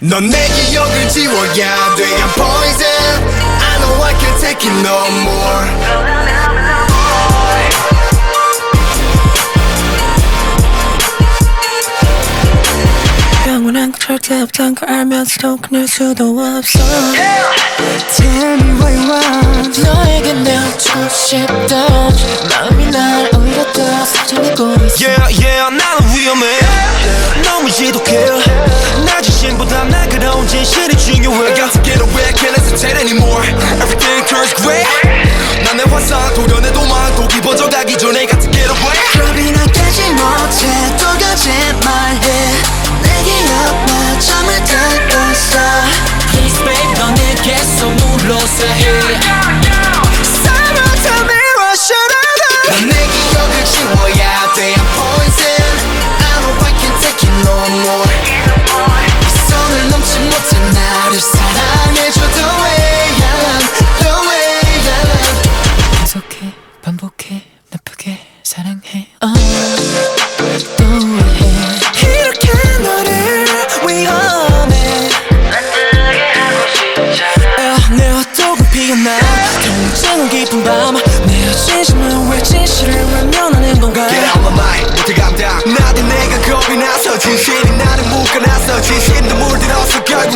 넌 내 기억을 지워야 돼. I'm poison. I know I can't take it no more. 영원한 건 절대 없단 걸 알면서도 끊을 수도 없어. Tell me what you want 너에게 내어주고 싶던 마음이 날 오히려 더 사정하고 있어 Yeah yeah 나는 위험해. 너무 지독해 날카로운 진실이 중요해 Got to get away can't hesitate anymore Everything turns gray 난내 환상 도려내도 많고 깊어져가기 전에 물들어서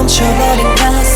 멈춰버린 가슴.